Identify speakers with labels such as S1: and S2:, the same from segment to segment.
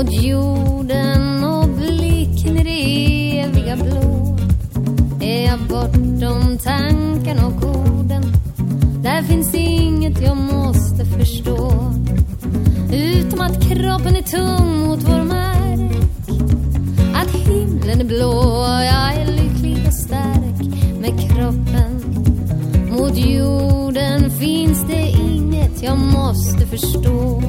S1: mot jorden och blicken i det eviga blå. Är jag bortom tanken och orden, där finns inget jag måste förstå. Utom att kroppen är tung mot vår mark, att himlen är blå. Jag är lycklig och stark med kroppen. Mot jorden finns det inget jag måste förstå.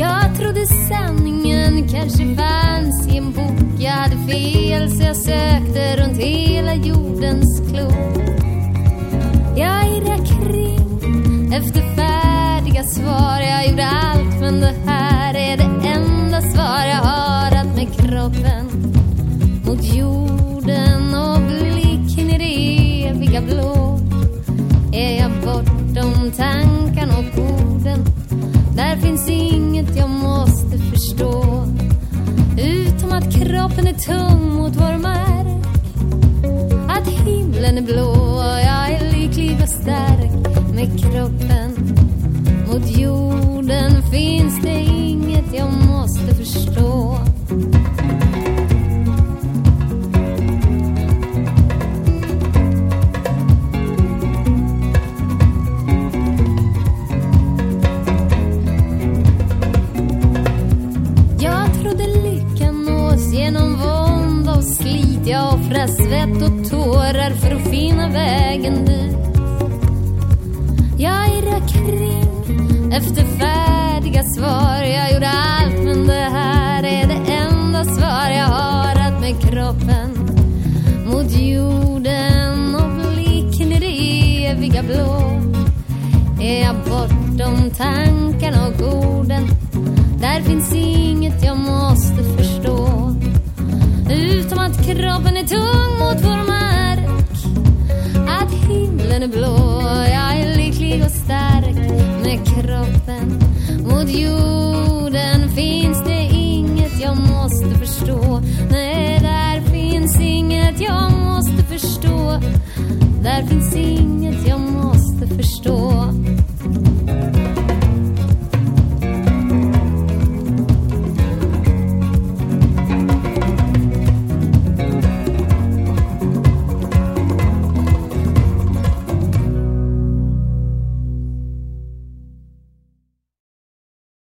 S1: Jag trodde sanningen kanske fanns i en bok. Jag hade fel så jag sökte runt hela jordens klot. Jag irrade kring efter färdiga svar. Jag gjorde allt men det här är det enda svar jag har. Att med kroppen mot jorden och blicken i det eviga blå är jag bortom tankarna och orden. Där finns inget jag måste förstå utom att kroppen är tung mot vår mark. Att himlen är blå, och jag är lycklig och stark med kroppen. Mot jorden finns det inget jag måste förstå. Offra svett och tårar för att finna vägen dit. Jag irrar kring efter färdiga svar. Jag gjorde allt men det här är det enda svar jag har. Att med kroppen mot jorden och blicken i det eviga blå är jag bortom tanken Som att kroppen är tung mot vår mark. Att himlen är blå Jag är lycklig och stark. Med kroppen Mot jorden finns det inget jag måste förstå. Nej, där finns inget jag måste förstå. Där finns inget jag